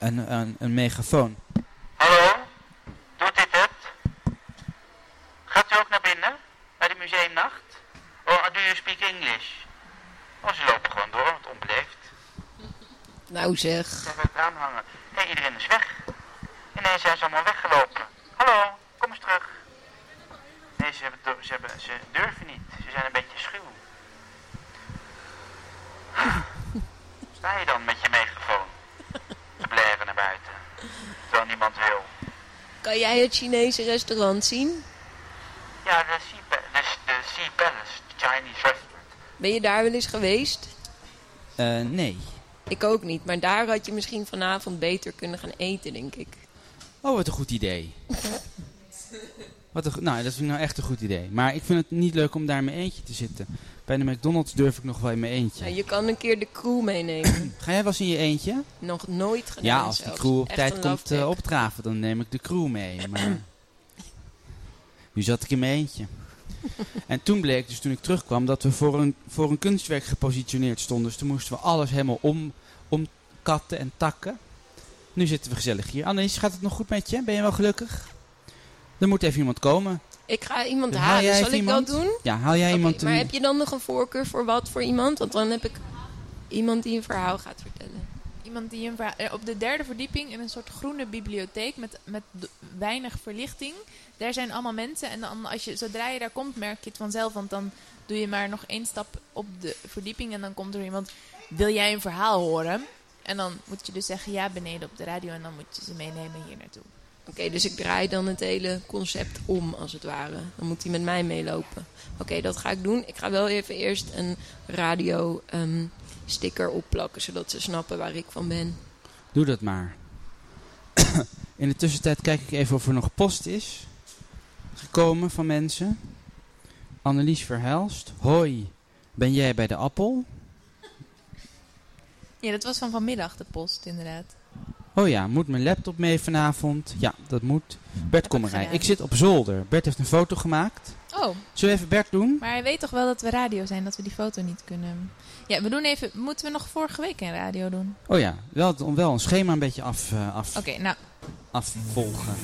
een, een, een megafoon. Hallo? Doet dit het? Gaat u ook naar binnen? Bij de museumnacht? Oh, do you speak English? Oh, ze lopen gewoon door, wat onbeleefd. Nou zeg. Ze hebben het raam hangen. Hé, iedereen is weg. Ineens zijn ze allemaal weggelopen. Hallo, kom eens terug. Nee, ze, hebben, ze, hebben, ze durven niet. Ze zijn een beetje schuw. Sta je dan met je megafoon? Te blijven naar buiten. Terwijl niemand wil. Kan jij het Chinese restaurant zien? Ja, de Sea, Pa- de, de sea Palace, de Chinese restaurant. Ben je daar wel eens geweest? Eh, nee. Ik ook niet, maar daar had je misschien vanavond beter kunnen gaan eten, denk ik. Oh, wat een goed idee. Wat een, nou, dat vind ik nou echt een goed idee. Maar ik vind het niet leuk om daar in mijn eentje te zitten. Bij de McDonald's durf ik nog wel in mijn eentje. Ja, je kan een keer de crew meenemen. Ga jij wel eens in je eentje? Nog nooit gedaan Ja, als zelfs. crew op tijd komt love eh, opdraven, dan neem ik de crew mee. Maar nu zat ik in mijn eentje. en toen bleek dus toen ik terugkwam dat we voor een, voor een kunstwerk gepositioneerd stonden. Dus toen moesten we alles helemaal om, omkatten en takken. Nu zitten we gezellig hier. Annelies, gaat het nog goed met je? Ben je wel gelukkig? Er moet even iemand komen. Ik ga iemand jij halen. Zal ik iemand? dat doen? Ja, haal jij iemand... maar heb je dan nog een voorkeur voor wat voor iemand? Want dan heb ik iemand die een verhaal gaat vertellen. Iemand die een eh, op de derde verdieping in een soort groene bibliotheek met, met weinig verlichting. Daar zijn allemaal mensen. En dan als je, zodra je daar komt, merk je het vanzelf. Want dan doe je maar nog één stap op de verdieping. En dan komt er iemand. Wil jij een verhaal horen? En dan moet je dus zeggen ja beneden op de radio. En dan moet je ze meenemen hier naartoe. Oké, dus ik draai dan het hele concept om, als het ware. Dan moet hij met mij meelopen. Oké, dat ga ik doen. Ik ga wel even eerst een radio ehm, sticker opplakken, zodat ze snappen waar ik van ben. Doe dat maar. In de tussentijd kijk ik even of er nog post is gekomen van mensen. Annelies Verhelst. Hoi, ben jij bij de appel? Ja, dat was van vanmiddag de post inderdaad. Oh ja, moet mijn laptop mee vanavond? Ja, dat moet. Bert, kom ik maar rijden. gedaan. Ik zit op zolder. Bert heeft een foto gemaakt. Oh, Zullen we even Bert doen? maar hij weet toch wel dat we radio zijn, dat we die foto niet kunnen. Ja, we doen even. Moeten we nog vorige week een radio doen? Oh ja, wel, wel een schema een beetje af, eh, af, Oké, nou, afvolgen.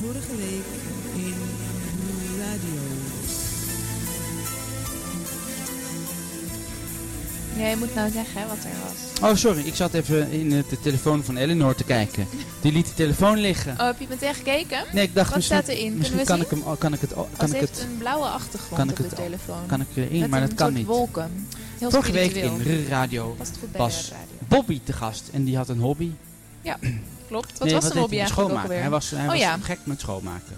Vorige week in jij moet nou zeggen wat er was. Oh, sorry. Ik zat even in het- de telefoon van Eleanor te kijken. Die liet de telefoon liggen. Oh, heb je meteen gekeken? Nee, ik dacht Wat misschien, staat erin? misschien kan ik hem, kan ik het, oh, kan ik het, een blauwe achtergrond kan ik op het- de telefoon. kan ik erin, Met maar dat kan niet. wolken. Heel Vorige week in de radio was de radio. Bobby te gast en die had een hobby. Klopt. Wat nee, was wat zijn hobby hij? eigenlijk Schoonmaken. Hij was, hij Oh was ja. gek met schoonmaken.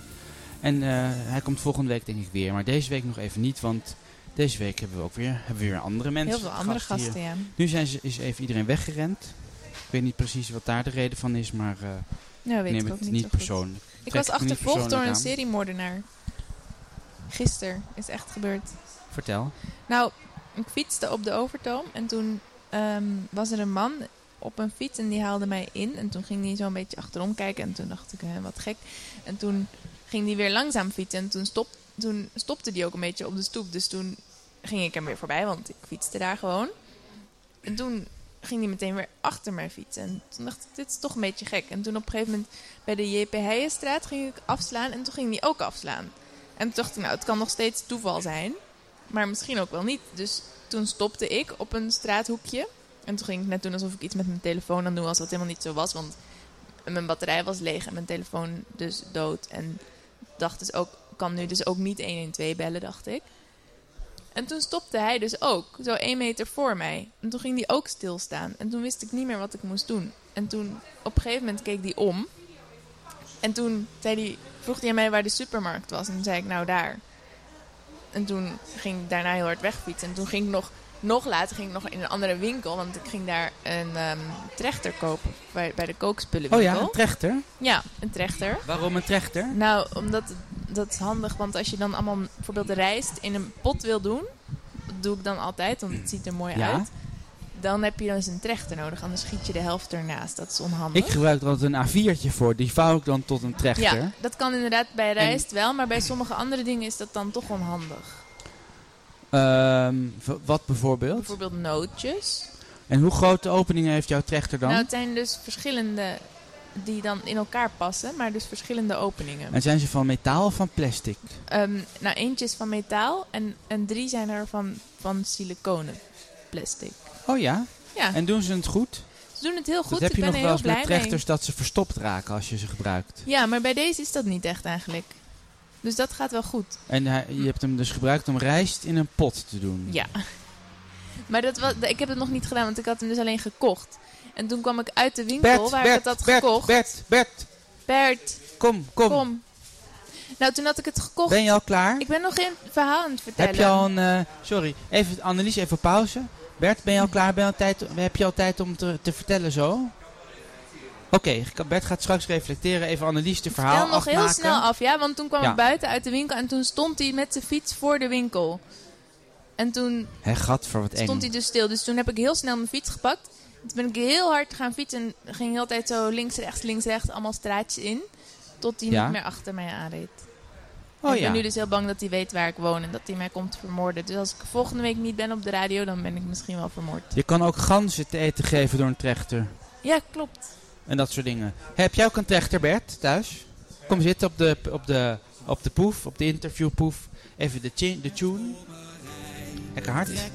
En eh, hij komt volgende week denk ik weer, maar deze week nog even niet, want deze week hebben we ook weer, hebben we weer andere mensen. Heel veel andere gasten ja. Nu zijn ze, is even iedereen weggerend. Ik weet niet precies wat daar de reden van is, maar eh Nou, weet neem ik ook het niet, persoonlijk. Ik Trek was achtervolgd door een seriemoordenaar. Gisteren is echt gebeurd. Vertel. Nou, ik fietste op de Overtoom en toen ehm, was er een man op een fiets en die haalde mij in. En toen ging hij zo een beetje achterom kijken en toen dacht ik, hè, wat gek. En toen ging hij weer langzaam fietsen en toen, stop, toen stopte hij ook een beetje op de stoep. Dus toen ging ik hem weer voorbij, want ik fietste daar gewoon. En toen ging hij meteen weer achter mij fietsen. En toen dacht ik, dit is toch een beetje gek. En toen op een gegeven moment bij de JP Heijenstraat ging ik afslaan en toen ging hij ook afslaan. En toen dacht ik, nou, het kan nog steeds toeval zijn. Maar misschien ook wel niet. Dus toen stopte ik op een straathoekje. En toen ging ik net doen alsof ik iets met mijn telefoon aan doen was, wat helemaal niet zo was. Want mijn batterij was leeg en mijn telefoon dus dood. En dacht dus ook, kan nu dus ook niet 112 bellen, dacht ik. En toen stopte hij dus ook, zo één meter voor mij. En toen ging hij ook stilstaan. En toen wist ik niet meer wat ik moest doen. En toen, op een gegeven moment keek hij om. En toen zei hij, vroeg hij aan mij waar de supermarkt was. En toen zei ik, nou daar. En toen ging ik daarna heel hard wegfietsen. En toen ging ik nog, nog later ging ik nog in een andere winkel. Want ik ging daar een ehm, trechter kopen bij, bij de Oh kookspullenwinkel. ja, een trechter. Ja, een trechter. Waarom een trechter? Nou, omdat dat is handig. Want als je dan allemaal bijvoorbeeld rijst in een pot wil doen. Dat doe ik dan altijd, want het ziet er mooi Ja. uit. Dan heb je dus een trechter nodig. Anders schiet je de helft ernaast. Dat is onhandig. Ik gebruik er altijd een A4'tje voor. Die vouw ik dan tot een trechter. Ja, dat kan inderdaad bij rijst wel. Maar bij sommige andere dingen is dat dan toch onhandig. Ehm, wat bijvoorbeeld? Bijvoorbeeld nootjes. En hoe grote openingen heeft jouw trechter dan? Nou, het zijn dus verschillende die dan in elkaar passen, maar dus verschillende openingen. en zijn ze van metaal of van plastic? Ehm, nou, eentje is van metaal en, en drie zijn er van, van siliconen plastic. Oh ja? Ja, En doen ze het goed? ze doen het heel goed. dat heb Ik je ben nog er wel heel eens met mee. trechters dat ze verstopt raken als je ze gebruikt. Ja, maar bij deze is dat niet echt eigenlijk. Dus dat gaat wel goed. En hij- je hebt hem dus gebruikt om rijst in een pot te doen. Ja. Maar dat was, ik heb het nog niet gedaan, want ik had hem dus alleen gekocht. En toen kwam ik uit de winkel Bert, waar Bert, ik het had Bert, gekocht. Bert, Bert, Bert, kom, kom, kom. Nou, toen had ik het gekocht. Ben je al klaar? Ik ben nog geen verhaal aan het vertellen. Heb je al een... eh, sorry, even, Annelies, even pauze. Bert, ben je al klaar? Ben je al tijd, heb je al tijd om te, te vertellen zo? Oké, Bert gaat straks reflecteren. Even Annelies de verhaal Stel nog afmaken. heel snel af, ja? Want toen kwam Ja. ik buiten uit de winkel en toen stond hij met zijn fiets voor de winkel. En toen Hé, gat voor wat eng. stond hij dus stil. Dus toen heb ik heel snel mijn fiets gepakt. Toen ben ik heel hard gaan fietsen en ging heel tijd zo links, rechts, links, rechts, allemaal straatjes in. Tot hij Ja. niet meer achter mij aanreed. Oh ik ja. ben nu dus heel bang dat hij weet waar ik woon en dat hij mij komt vermoorden. Dus als ik volgende week niet ben op de radio, dan ben ik misschien wel vermoord. Je kan ook ganzen te eten geven door een trechter. Ja, klopt. En dat soort dingen. Heb jij ook een trechter, Bert, thuis? Kom zitten op de, op de, op de poef, op de interviewpoef. Even de, de tune. Lekker hard.